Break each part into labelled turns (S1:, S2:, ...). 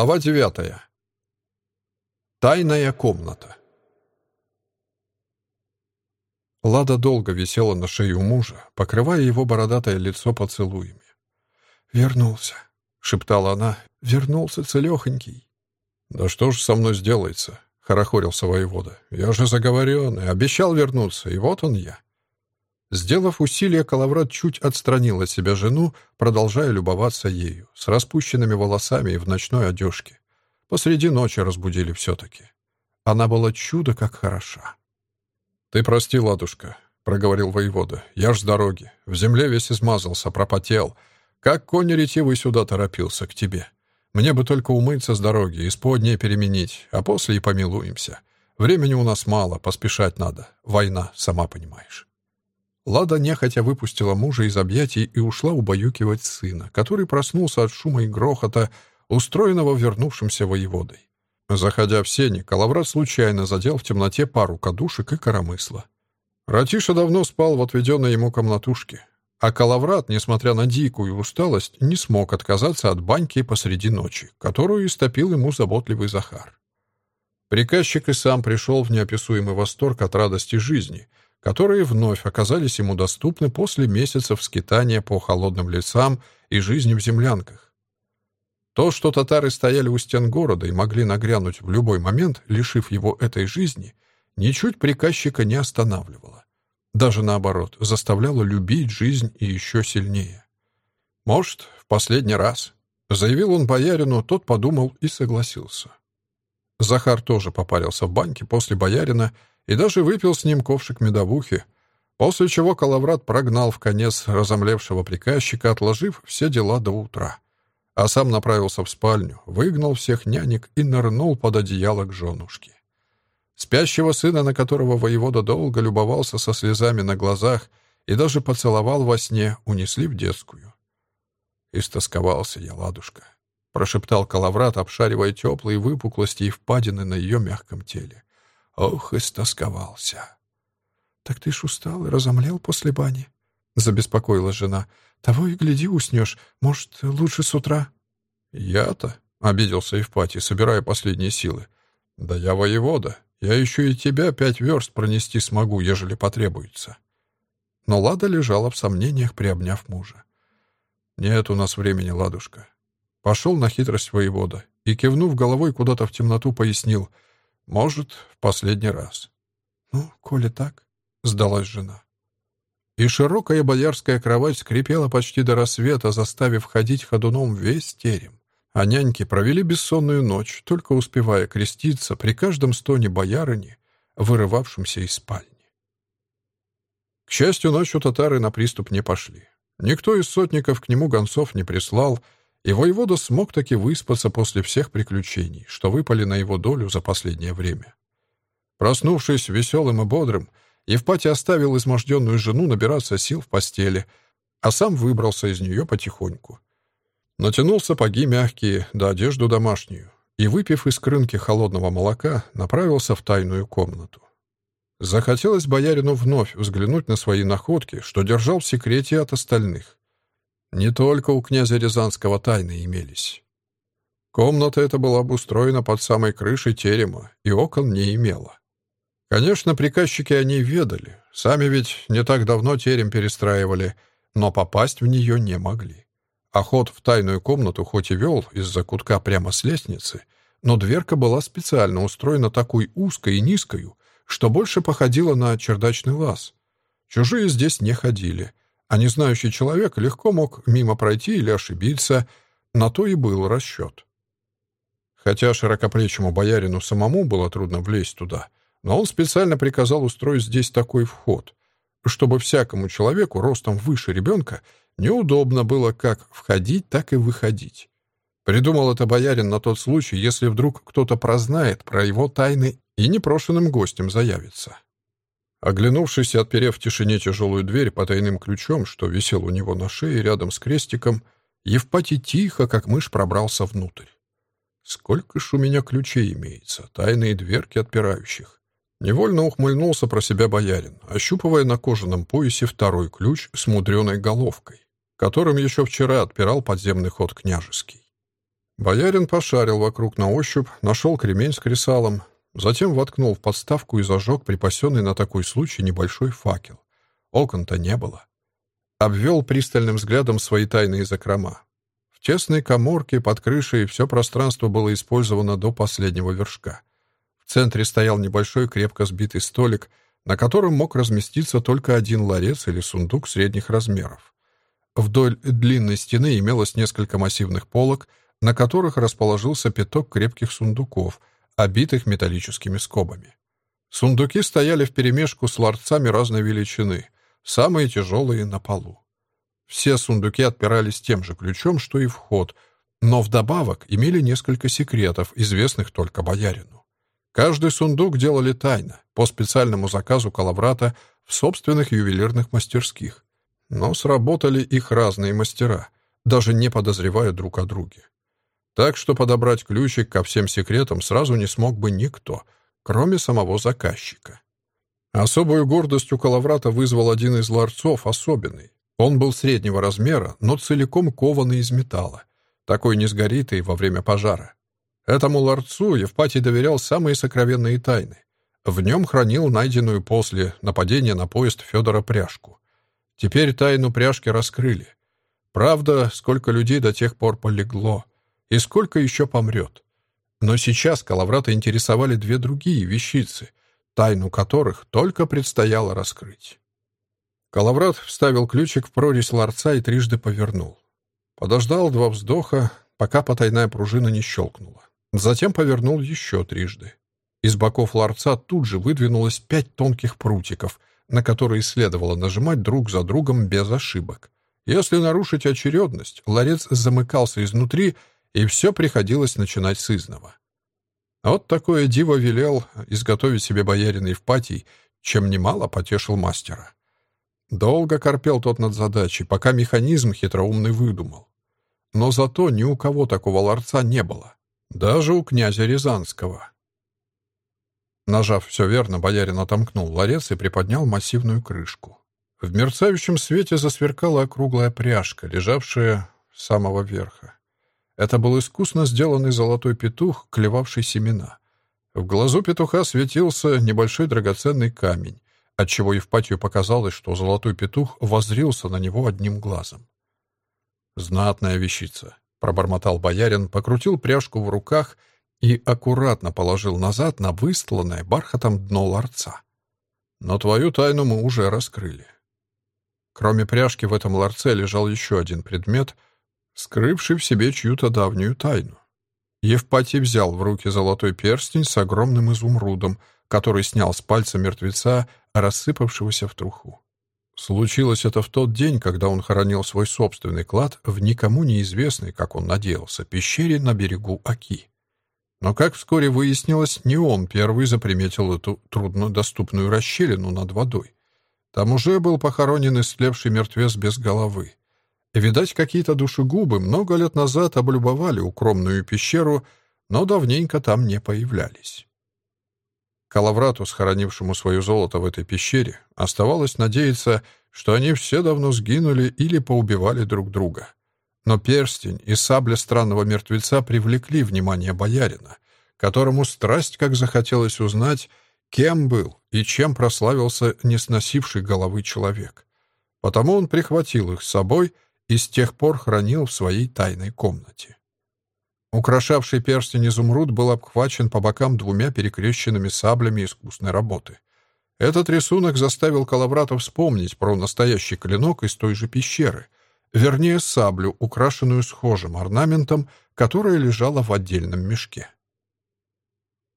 S1: Глава девятая. Тайная комната. Лада долго висела на шее у мужа, покрывая его бородатое лицо поцелуями. «Вернулся», — шептала она, — «вернулся целехонький». «Да что ж со мной сделается?» — хорохорился воевода. «Я же заговоренный, обещал вернуться, и вот он я». Сделав усилие, Калаврат чуть отстранил от себя жену, продолжая любоваться ею, с распущенными волосами и в ночной одежке. Посреди ночи разбудили все-таки. Она была чудо как хороша. «Ты прости, ладушка», — проговорил воевода. «Я ж с дороги. В земле весь измазался, пропотел. Как конь ретивый сюда торопился к тебе. Мне бы только умыться с дороги, исподнее переменить, а после и помилуемся. Времени у нас мало, поспешать надо. Война, сама понимаешь». Лада нехотя выпустила мужа из объятий и ушла убаюкивать сына, который проснулся от шума и грохота, устроенного вернувшимся воеводой. Заходя в сени, Калаврат случайно задел в темноте пару кадушек и коромысла. Ратиша давно спал в отведенной ему комнатушке, а Калаврат, несмотря на дикую усталость, не смог отказаться от баньки посреди ночи, которую истопил ему заботливый Захар. Приказчик и сам пришел в неописуемый восторг от радости жизни — которые вновь оказались ему доступны после месяцев скитания по холодным лесам и жизни в землянках. То, что татары стояли у стен города и могли нагрянуть в любой момент, лишив его этой жизни, ничуть приказчика не останавливало. Даже наоборот, заставляло любить жизнь и еще сильнее. «Может, в последний раз», — заявил он боярину, тот подумал и согласился. Захар тоже попарился в баньке после боярина и даже выпил с ним ковшик медовухи, после чего Калаврат прогнал в конец разомлевшего приказчика, отложив все дела до утра, а сам направился в спальню, выгнал всех нянек и нырнул под одеяло к женушке. Спящего сына, на которого воевода долго любовался со слезами на глазах и даже поцеловал во сне, унесли в детскую. «Истосковался я, ладушка», — прошептал Калаврат, обшаривая теплые выпуклости и впадины на ее мягком теле. Ох, истосковался. «Так ты ж устал и разомлел после бани?» — забеспокоила жена. «Того и гляди, уснешь. Может, лучше с утра?» «Я-то?» — обиделся Евпатий, собирая последние силы. «Да я воевода. Я еще и тебя пять верст пронести смогу, ежели потребуется». Но Лада лежала в сомнениях, приобняв мужа. «Нет у нас времени, Ладушка». Пошел на хитрость воевода и, кивнув головой куда-то в темноту, пояснил — может, в последний раз. «Ну, коли так», — сдалась жена. И широкая боярская кровать скрипела почти до рассвета, заставив ходить ходуном весь терем. А няньки провели бессонную ночь, только успевая креститься при каждом стоне боярыни, вырывавшемся из спальни. К счастью, ночью татары на приступ не пошли. Никто из сотников к нему гонцов не прислал, и воевода смог таки выспаться после всех приключений, что выпали на его долю за последнее время. Проснувшись веселым и бодрым, Евпатий оставил изможденную жену набираться сил в постели, а сам выбрался из нее потихоньку. Натянул сапоги мягкие, да одежду домашнюю, и, выпив из крынки холодного молока, направился в тайную комнату. Захотелось боярину вновь взглянуть на свои находки, что держал в секрете от остальных. Не только у князя Рязанского тайны имелись. Комната эта была обустроена под самой крышей терема и окон не имела. Конечно, приказчики о ней ведали, сами ведь не так давно терем перестраивали, но попасть в нее не могли. А в тайную комнату хоть и вел из-за кутка прямо с лестницы, но дверка была специально устроена такой узкой и низкой, что больше походила на чердачный лаз. Чужие здесь не ходили, а незнающий человек легко мог мимо пройти или ошибиться, на то и был расчет. Хотя широкоплечему боярину самому было трудно влезть туда, но он специально приказал устроить здесь такой вход, чтобы всякому человеку ростом выше ребенка неудобно было как входить, так и выходить. Придумал это боярин на тот случай, если вдруг кто-то прознает про его тайны и непрошенным гостем заявится. Оглянувшись и отперев в тишине тяжелую дверь потайным ключом, что висел у него на шее рядом с крестиком, Евпатий тихо, как мышь, пробрался внутрь. Сколько ж у меня ключей имеется, тайные дверки отпирающих. Невольно ухмыльнулся про себя боярин, ощупывая на кожаном поясе второй ключ с мудреной головкой, которым еще вчера отпирал подземный ход княжеский. Боярин пошарил вокруг на ощупь, нашел кремень с кресалом, затем воткнул в подставку и зажег припасенный на такой случай небольшой факел. Окон-то не было. Обвел пристальным взглядом свои тайные закрома. В тесной коморке под крышей все пространство было использовано до последнего вершка. В центре стоял небольшой крепко сбитый столик, на котором мог разместиться только один ларец или сундук средних размеров. Вдоль длинной стены имелось несколько массивных полок — на которых расположился пяток крепких сундуков, обитых металлическими скобами. Сундуки стояли вперемешку с ларцами разной величины, самые тяжелые на полу. Все сундуки отпирались тем же ключом, что и вход, но вдобавок имели несколько секретов, известных только боярину. Каждый сундук делали тайно, по специальному заказу Калаврата в собственных ювелирных мастерских. Но сработали их разные мастера, даже не подозревая друг о друге. Так что подобрать ключик ко всем секретам сразу не смог бы никто, кроме самого заказчика. Особую гордость у Калаврата вызвал один из ларцов, особенный. Он был среднего размера, но целиком кованный из металла. Такой не сгорит и во время пожара. Этому ларцу Евпатий доверял самые сокровенные тайны. В нем хранил найденную после нападения на поезд Федора пряжку. Теперь тайну пряжки раскрыли. Правда, сколько людей до тех пор полегло. И сколько еще помрет? Но сейчас Калаврата интересовали две другие вещицы, тайну которых только предстояло раскрыть. Калаврат вставил ключик в прорезь ларца и трижды повернул. Подождал два вздоха, пока потайная пружина не щелкнула. Затем повернул еще трижды. Из боков ларца тут же выдвинулось пять тонких прутиков, на которые следовало нажимать друг за другом без ошибок. Если нарушить очередность, ларец замыкался изнутри и все приходилось начинать с изного. Вот такое диво велел изготовить себе боярин Евпатий, чем немало потешил мастера. Долго корпел тот над задачей, пока механизм хитроумный выдумал. Но зато ни у кого такого ларца не было. Даже у князя Рязанского. Нажав все верно, боярин отомкнул ларец и приподнял массивную крышку. В мерцающем свете засверкала округлая пряжка, лежавшая с самого верха. Это был искусно сделанный золотой петух, клевавший семена. В глазу петуха светился небольшой драгоценный камень, отчего Евпатию показалось, что золотой петух воззрился на него одним глазом. «Знатная вещица», — пробормотал боярин, покрутил пряжку в руках и аккуратно положил назад на выстланное бархатом дно ларца. «Но твою тайну мы уже раскрыли». Кроме пряжки в этом ларце лежал еще один предмет — скрывший в себе чью-то давнюю тайну. Евпатий взял в руки золотой перстень с огромным изумрудом, который снял с пальца мертвеца, рассыпавшегося в труху. Случилось это в тот день, когда он хоронил свой собственный клад в никому неизвестной, как он надеялся, пещере на берегу Оки. Но, как вскоре выяснилось, не он первый заприметил эту труднодоступную расщелину над водой. Там уже был похоронен истлевший мертвец без головы. Видать, какие-то душегубы много лет назад облюбовали укромную пещеру, но давненько там не появлялись. Калаврату, схоронившему свое золото в этой пещере, оставалось надеяться, что они все давно сгинули или поубивали друг друга. Но перстень и сабля странного мертвеца привлекли внимание боярина, которому страсть как захотелось узнать, кем был и чем прославился несносивший головы человек. Потому он прихватил их с собой — и с тех пор хранил в своей тайной комнате. Украшавший перстень изумруд был обхвачен по бокам двумя перекрещенными саблями искусной работы. Этот рисунок заставил Калаврата вспомнить про настоящий клинок из той же пещеры, вернее, саблю, украшенную схожим орнаментом, которая лежала в отдельном мешке.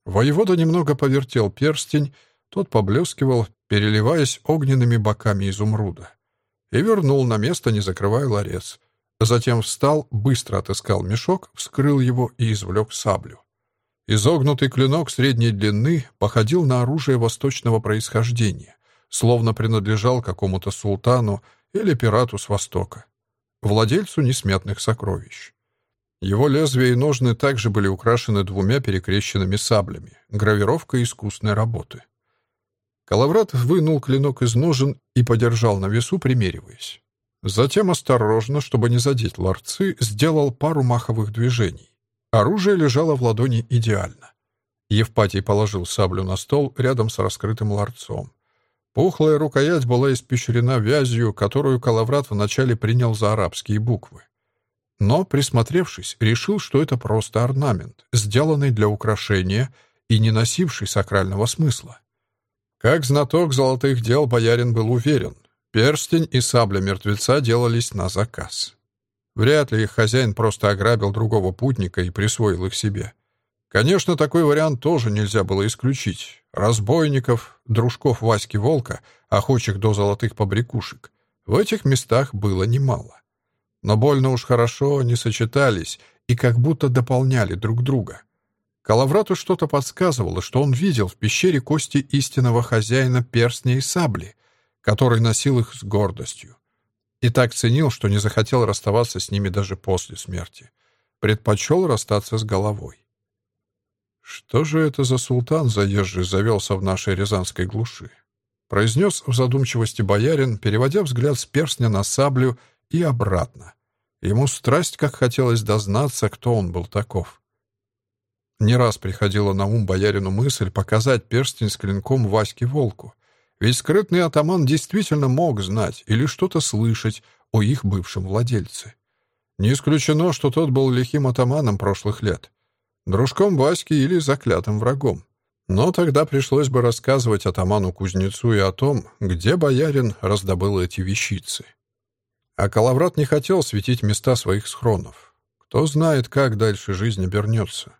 S1: Воевода немного повертел перстень, тот поблескивал, переливаясь огненными боками изумруда и вернул на место, не закрывая ларец. Затем встал, быстро отыскал мешок, вскрыл его и извлек саблю. Изогнутый клинок средней длины походил на оружие восточного происхождения, словно принадлежал какому-то султану или пирату с Востока, владельцу несметных сокровищ. Его лезвия и ножны также были украшены двумя перекрещенными саблями, гравировкой искусной работы. Калаврат вынул клинок из ножен и подержал на весу, примериваясь. Затем осторожно, чтобы не задеть ларцы, сделал пару маховых движений. Оружие лежало в ладони идеально. Евпатий положил саблю на стол рядом с раскрытым ларцом. Пухлая рукоять была испещрена вязью, которую Калаврат вначале принял за арабские буквы. Но, присмотревшись, решил, что это просто орнамент, сделанный для украшения и не носивший сакрального смысла. Как знаток золотых дел боярин был уверен, перстень и сабля мертвеца делались на заказ. Вряд ли их хозяин просто ограбил другого путника и присвоил их себе. Конечно, такой вариант тоже нельзя было исключить. Разбойников, дружков Васьки Волка, охочих до золотых побрякушек, в этих местах было немало. Но больно уж хорошо они сочетались и как будто дополняли друг друга. Калаврату что-то подсказывало, что он видел в пещере кости истинного хозяина перстня и сабли, который носил их с гордостью. И так ценил, что не захотел расставаться с ними даже после смерти. Предпочел расстаться с головой. «Что же это за султан заезжий завелся в нашей рязанской глуши?» произнес в задумчивости боярин, переводя взгляд с перстня на саблю и обратно. Ему страсть как хотелось дознаться, кто он был таков. Не раз приходила на ум боярину мысль показать перстень с клинком Ваське Волку, ведь скрытный атаман действительно мог знать или что-то слышать о их бывшем владельце. Не исключено, что тот был лихим атаманом прошлых лет — дружком Васьки или заклятым врагом. Но тогда пришлось бы рассказывать атаману-кузнецу и о том, где боярин раздобыл эти вещицы. А Калаврат не хотел светить места своих схронов. Кто знает, как дальше жизнь обернется.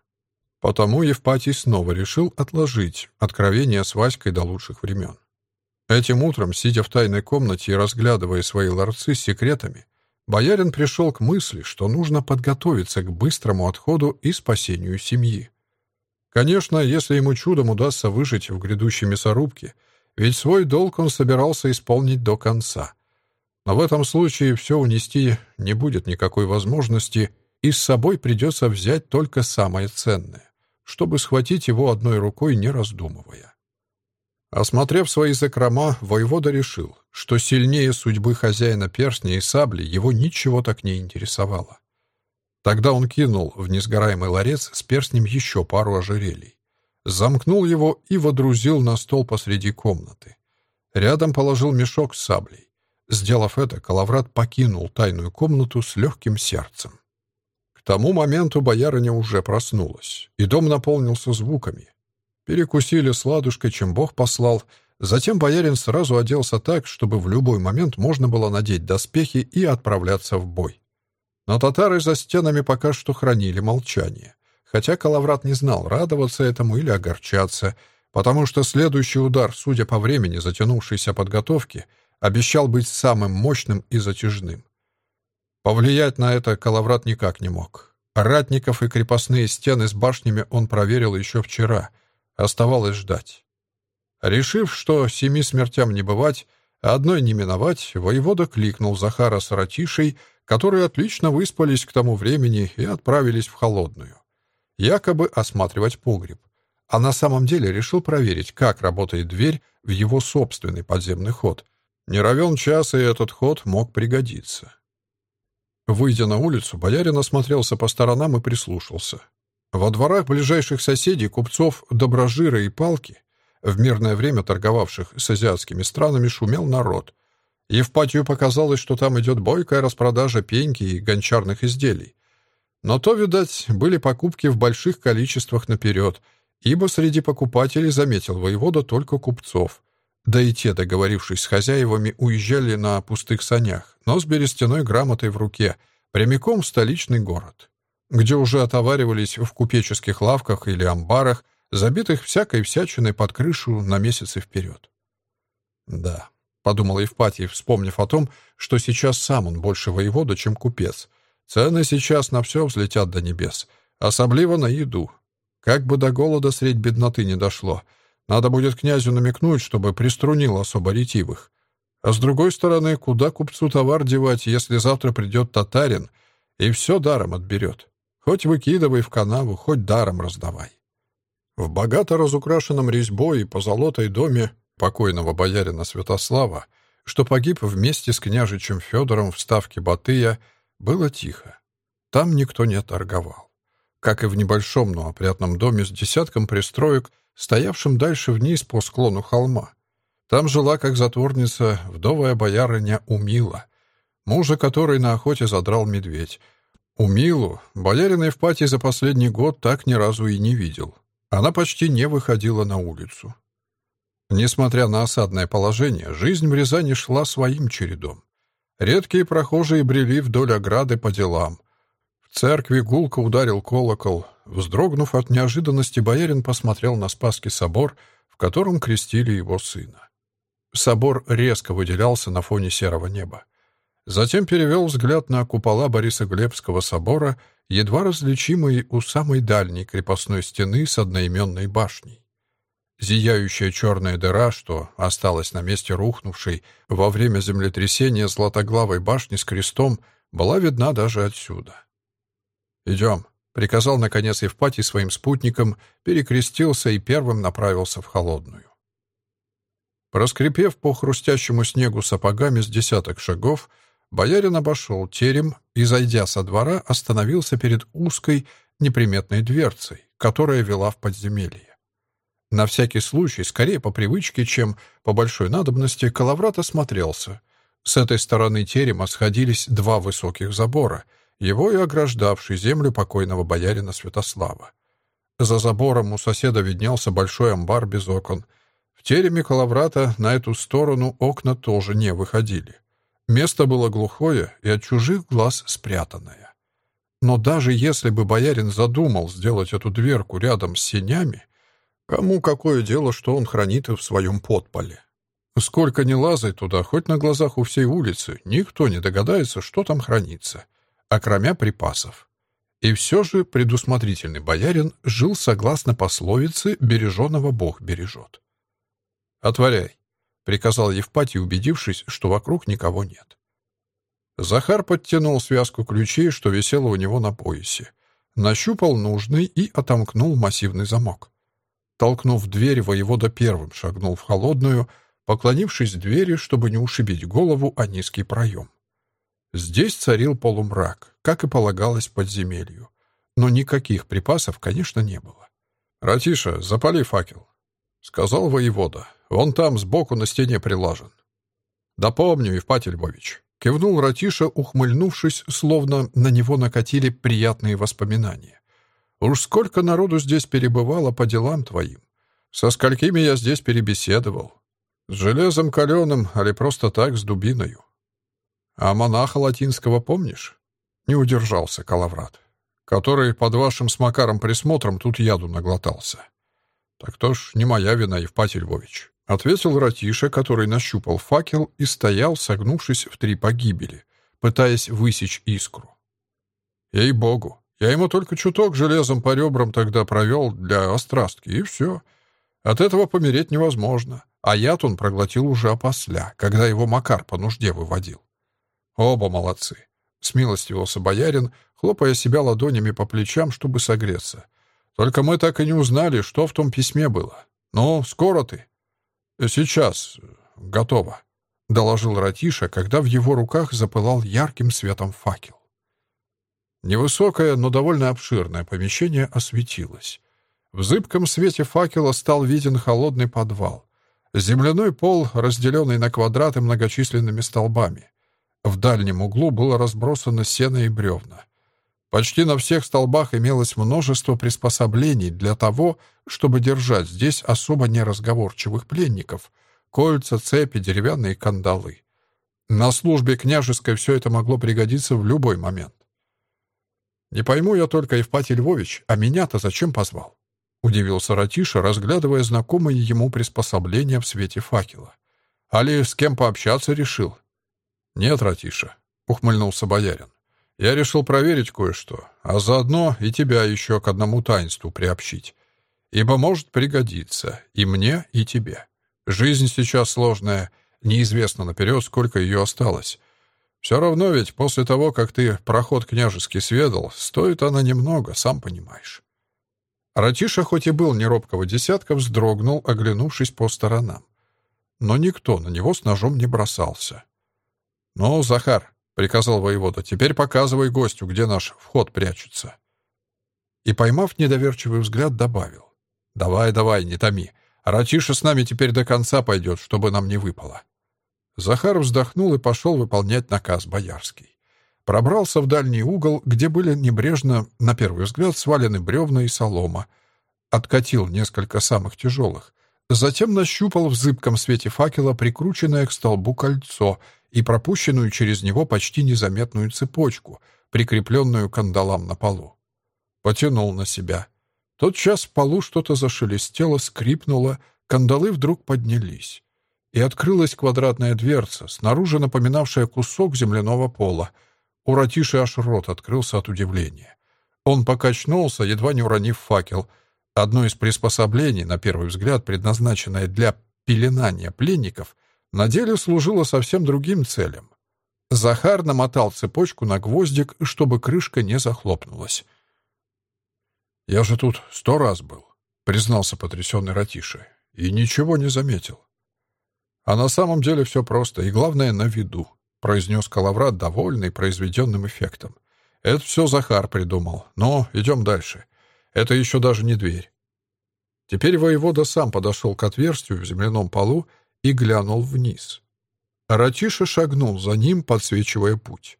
S1: Потому Евпатий снова решил отложить откровение с Васькой до лучших времен. Этим утром, сидя в тайной комнате и разглядывая свои ларцы с секретами, боярин пришел к мысли, что нужно подготовиться к быстрому отходу и спасению семьи. Конечно, если ему чудом удастся выжить в грядущей мясорубке, ведь свой долг он собирался исполнить до конца. Но в этом случае все унести не будет никакой возможности, и с собой придется взять только самое ценное, чтобы схватить его одной рукой, не раздумывая. Осмотрев свои закрома, воевода решил, что сильнее судьбы хозяина перстня и сабли его ничего так не интересовало. Тогда он кинул в несгораемый ларец с перстнем еще пару ожерелий. Замкнул его и водрузил на стол посреди комнаты. Рядом положил мешок с саблей. Сделав это, Калаврат покинул тайную комнату с легким сердцем. Тому моменту боярыня уже проснулась, и дом наполнился звуками. Перекусили сладушкой, чем Бог послал. Затем боярин сразу оделся так, чтобы в любой момент можно было надеть доспехи и отправляться в бой. Но татары за стенами пока что хранили молчание. Хотя Калаврат не знал, радоваться этому или огорчаться, потому что следующий удар, судя по времени затянувшейся подготовки, обещал быть самым мощным и затяжным. Повлиять на это Калаврат никак не мог. Ратников и крепостные стены с башнями он проверил еще вчера — Оставалось ждать. Решив, что семи смертям не бывать, а одной не миновать, воевода кликнул Захара с Ратишей, которые отлично выспались к тому времени и отправились в холодную. Якобы осматривать погреб. А на самом деле решил проверить, как работает дверь в его собственный подземный ход. Не равен час, и этот ход мог пригодиться. Выйдя на улицу, боярин осмотрелся по сторонам и прислушался. Во дворах ближайших соседей, купцов Доброжира и Палки, в мирное время торговавших с азиатскими странами, шумел народ. Евпатию показалось, что там идет бойкая распродажа пеньки и гончарных изделий. Но то, видать, были покупки в больших количествах наперед, ибо среди покупателей заметил воевода только купцов. Да и те, договорившись с хозяевами, уезжали на пустых санях, но с берестяной грамотой в руке, прямиком в столичный город где уже отоваривались в купеческих лавках или амбарах, забитых всякой всячиной под крышу на месяцы вперед. «Да», — подумал Евпатий, вспомнив о том, что сейчас сам он больше воевода, чем купец. «Цены сейчас на все взлетят до небес, особливо на еду. Как бы до голода средь бедноты не дошло, надо будет князю намекнуть, чтобы приструнил особо ретивых. А с другой стороны, куда купцу товар девать, если завтра придет татарин и все даром отберет?» Хоть выкидывай в канаву, хоть даром раздавай. В богато разукрашенном резьбой и позолотой доме покойного боярина Святослава, что погиб вместе с княжичем Федором в ставке Батыя, было тихо. Там никто не торговал. как и в небольшом, но опрятном доме с десятком пристроек, стоявшим дальше вниз по склону холма. Там жила, как затворница, вдовая боярыня Умила, мужа которой на охоте задрал медведь. Умилу боярин Евпатий за последний год так ни разу и не видел. Она почти не выходила на улицу. Несмотря на осадное положение, жизнь в Рязани шла своим чередом. Редкие прохожие брели вдоль ограды по делам. В церкви гулко ударил колокол. Вздрогнув от неожиданности, боярин посмотрел на Спасский собор, в котором крестили его сына. Собор резко выделялся на фоне серого неба. Затем перевел взгляд на купола Бориса Глебского собора, едва различимые у самой дальней крепостной стены с одноименной башней. Зияющая черная дыра, что осталась на месте рухнувшей во время землетрясения златоглавой башни с крестом, была видна даже отсюда. «Идем», — приказал, наконец, Евпатий своим спутникам, перекрестился и первым направился в холодную. Проскрипев по хрустящему снегу сапогами с десяток шагов, боярин обошел терем и, зайдя со двора, остановился перед узкой, неприметной дверцей, которая вела в подземелье. На всякий случай, скорее по привычке, чем по большой надобности, Калаврат осмотрелся. С этой стороны терема сходились два высоких забора, его и ограждавший землю покойного боярина Святослава. За забором у соседа виднелся большой амбар без окон. В тереме Калаврата на эту сторону окна тоже не выходили. Место было глухое и от чужих глаз спрятанное. Но даже если бы боярин задумал сделать эту дверку рядом с сенями, Кому какое дело, что он хранит в своем подполе? Сколько ни лазай туда, хоть на глазах у всей улицы, никто не догадается, что там хранится, окромя припасов. И все же предусмотрительный боярин жил согласно пословице «береженого Бог бережет». «Отворяй», — приказал Евпатий, убедившись, что вокруг никого нет. Захар подтянул связку ключей, что висело у него на поясе, нащупал нужный и отомкнул массивный замок. Толкнув дверь, воевода первым шагнул в холодную, поклонившись двери, чтобы не ушибить голову о низкий проем. Здесь царил полумрак, как и полагалось подземелью. Но никаких припасов, конечно, не было. «Ратиша, запали факел», — сказал воевода. «Он там сбоку на стене прилажен». «Да помню, Евпатий Львович», — кивнул Ратиша, ухмыльнувшись, словно на него накатили приятные воспоминания. Уж сколько народу здесь перебывало по делам твоим. Со сколькими я здесь перебеседовал. С железом каленым, али просто так, с дубиною. А монаха латинского помнишь? Не удержался Калаврат. Который под вашим с Макаром присмотром тут яду наглотался. Так то ж не моя вина, Евпатий Львович. Ответил Ратиша, который нащупал факел и стоял, согнувшись в три погибели, пытаясь высечь искру. Ей-богу, я ему только чуток железом по ребрам тогда провел для острастки, и все. От этого помереть невозможно. А яд он проглотил уже опосля, когда его Макар по нужде выводил. Оба молодцы. Смилостивился боярин, хлопая себя ладонями по плечам, чтобы согреться. Только мы так и не узнали, что в том письме было. Ну, скоро ты? Сейчас. Готово. — доложил Ратиша, когда в его руках запылал ярким светом факел. Невысокое, но довольно обширное помещение осветилось. В зыбком свете факела стал виден холодный подвал. Земляной пол, разделенный на квадраты многочисленными столбами. В дальнем углу было разбросано сено и бревна. Почти на всех столбах имелось множество приспособлений для того, чтобы держать здесь особо неразговорчивых пленников — кольца, цепи, деревянные кандалы. На службе княжеской все это могло пригодиться в любой момент. «Не пойму я только, Евпатий Львович, а меня-то зачем позвал?» — удивился Ратиша, разглядывая знакомые ему приспособления в свете факела. «Али с кем пообщаться решил?» «Нет, Ратиша», — ухмыльнулся боярин. «Я решил проверить кое-что, а заодно и тебя еще к одному таинству приобщить. Ибо может пригодиться и мне, и тебе. Жизнь сейчас сложная, неизвестно наперед, сколько ее осталось. Все равно ведь после того, как ты проход княжеский сведал, стоит она немного, сам понимаешь. Ратиша, хоть и был неробкого десятка, вздрогнул, оглянувшись по сторонам. Но никто на него с ножом не бросался. «Ну, Захар», — приказал воевода, — «теперь показывай гостю, где наш вход прячется». и, поймав недоверчивый взгляд, добавил. «Давай, давай, не томи. Ратиша с нами теперь до конца пойдет, чтобы нам не выпало». Захар вздохнул и пошел выполнять наказ боярский. Пробрался в дальний угол, где были небрежно, на первый взгляд, свалены бревна и солома. Откатил несколько самых тяжелых. Затем нащупал в зыбком свете факела прикрученное к столбу кольцо и пропущенную через него почти незаметную цепочку, прикрепленную кандалам на полу. Потянул на себя. Тот час в полу что-то зашелестело, скрипнуло, кандалы вдруг поднялись. И открылась квадратная дверца, снаружи напоминавшая кусок земляного пола. У Ратиши аж рот открылся от удивления. Он покачнулся, едва не уронив факел. Одно из приспособлений, на первый взгляд, предназначенное для пеленания пленников, на деле служило совсем другим целям. Захар намотал цепочку на гвоздик, чтобы крышка не захлопнулась. «Я же тут сто раз был», — признался потрясенный Ратиша, — «и ничего не заметил». «А на самом деле все просто, и главное, на виду», — произнес Калаврат, довольный произведенным эффектом. «Это все Захар придумал. Но идем дальше. Это еще даже не дверь». Теперь воевода сам подошел к отверстию в земляном полу и глянул вниз. Ратиша шагнул за ним, подсвечивая путь.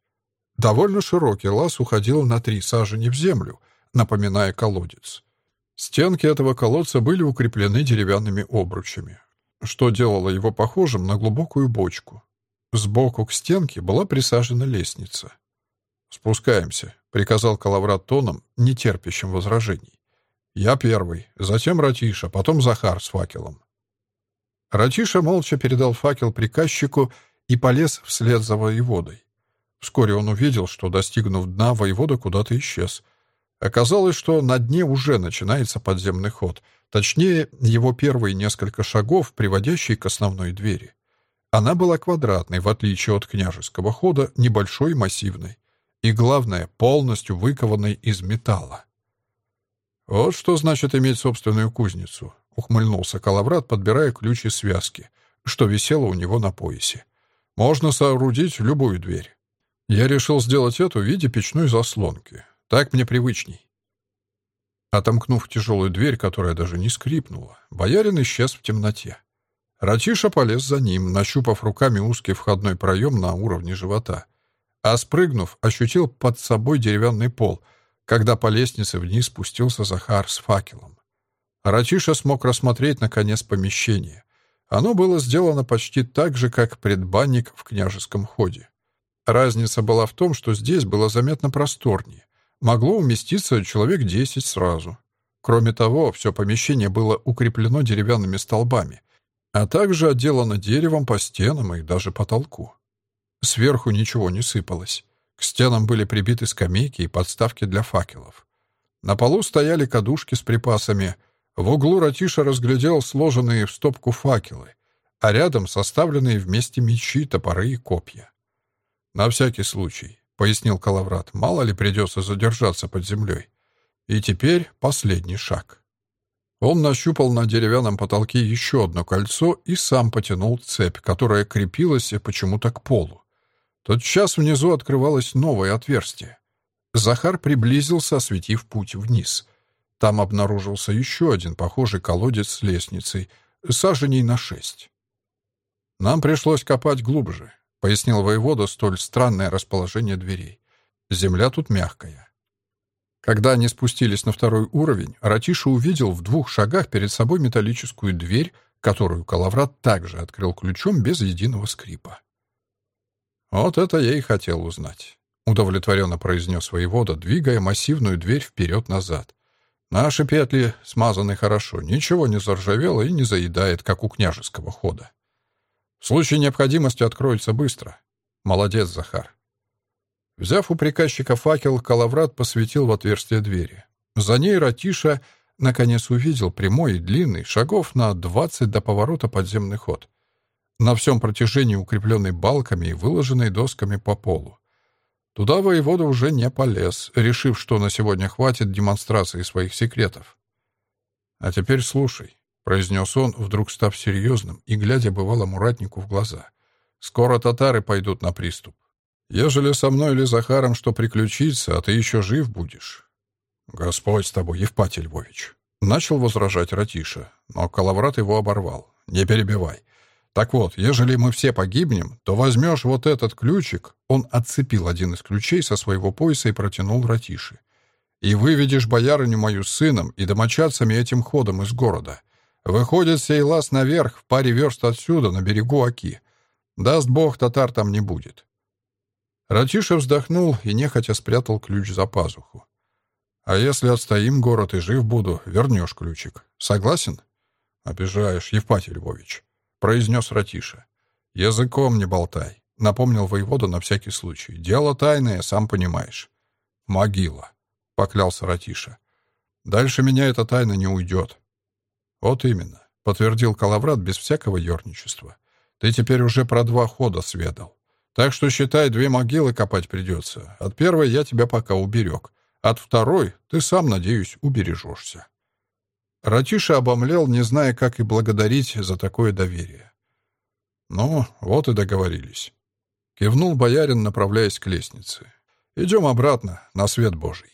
S1: Довольно широкий лаз уходил на три сажени в землю — напоминая колодец. Стенки этого колодца были укреплены деревянными обручами, что делало его похожим на глубокую бочку. Сбоку к стенке была присажена лестница. «Спускаемся», — приказал Калаврат тоном, не терпящим возражений. «Я первый, затем Ратиша, потом Захар с факелом». Ратиша молча передал факел приказчику и полез вслед за воеводой. Вскоре он увидел, что, достигнув дна, воевода куда-то исчез — Оказалось, что на дне уже начинается подземный ход, точнее, его первые несколько шагов, приводящие к основной двери. Она была квадратной, в отличие от княжеского хода, небольшой и массивной. И, главное, полностью выкованной из металла. «Вот что значит иметь собственную кузницу», — ухмыльнулся Калаврат, подбирая ключи связки, что висело у него на поясе. «Можно соорудить любую дверь. Я решил сделать это в виде печной заслонки. Так мне привычней. Отомкнув тяжелую дверь, которая даже не скрипнула, боярин исчез в темноте. Ратиша полез за ним, нащупав руками узкий входной проем на уровне живота. А спрыгнув, ощутил под собой деревянный пол, когда по лестнице вниз спустился Захар с факелом. Ратиша смог рассмотреть, наконец, помещение. Оно было сделано почти так же, как предбанник в княжеском ходе. Разница была в том, что здесь было заметно просторнее, могло уместиться человек десять сразу. Кроме того, все помещение было укреплено деревянными столбами, а также отделано деревом по стенам и даже потолку. Сверху ничего не сыпалось. К стенам были прибиты скамейки и подставки для факелов. На полу стояли кадушки с припасами. В углу Ратиша разглядел сложенные в стопку факелы, а рядом составленные вместе мечи, топоры и копья. На всякий случай, — пояснил Калаврат. «Мало ли придется задержаться под землей. И теперь последний шаг». Он нащупал на деревянном потолке еще одно кольцо и сам потянул цепь, которая крепилась почему-то к полу. Тот час внизу открывалось новое отверстие. Захар приблизился, осветив путь вниз. Там обнаружился еще один похожий колодец с лестницей, саженей на шесть. Нам пришлось копать глубже пояснил воевода столь странное расположение дверей. Земля тут мягкая. Когда они спустились на второй уровень, Ратиша увидел в двух шагах перед собой металлическую дверь, которую Калаврат также открыл ключом без единого скрипа. «Вот это я и хотел узнать», — удовлетворенно произнес воевода, двигая массивную дверь вперед-назад. «Наши петли смазаны хорошо, ничего не заржавело и не заедает, как у княжеского хода». В случае необходимости откроется быстро. Молодец, Захар. Взяв у приказчика факел, Калаврат посветил в отверстие двери. За ней Ратиша наконец увидел прямой и длинный, шагов на двадцать до поворота подземный ход. На всем протяжении укрепленный балками и выложенный досками по полу. Туда воевода уже не полез, решив, что на сегодня хватит демонстрации своих секретов. «А теперь слушай», — произнес он, вдруг став серьезным и глядя бывалому ратнику в глаза. «Скоро татары пойдут на приступ. Ежели со мной или Захаром что приключится, а ты еще жив будешь. «Господь с тобой, Евпатий Львович!» Начал возражать Ратьша, но Коловрат его оборвал. «Не перебивай. Так вот, ежели мы все погибнем, то возьмешь вот этот ключик...» Он отцепил один из ключей со своего пояса и протянул Ратьше. «И выведешь боярыню мою с сыном и домочадцами этим ходом из города. Выходит сей лаз наверх, в паре верст отсюда, на берегу Оки. Даст бог, татар там не будет». Ратьша вздохнул и нехотя спрятал ключ за пазуху. А если отстоим город и жив буду, вернешь ключик. Согласен? Обижаешь, Евпатий Львович, произнес Ратиша. Языком не болтай, напомнил воевода на всякий случай. Дело тайное, сам понимаешь. Могила, поклялся Ратиша. Дальше меня эта тайна не уйдет. Вот именно, подтвердил Калаврат без всякого ерничества. Ты теперь уже про два хода сведал. Так что, считай, две могилы копать придется. От первой я тебя пока уберег. От второй ты сам, надеюсь, убережешься. Ратиша обомлел, не зная, как и благодарить за такое доверие. «Ну, вот и договорились». Кивнул боярин, направляясь к лестнице. «Идем обратно, на свет Божий».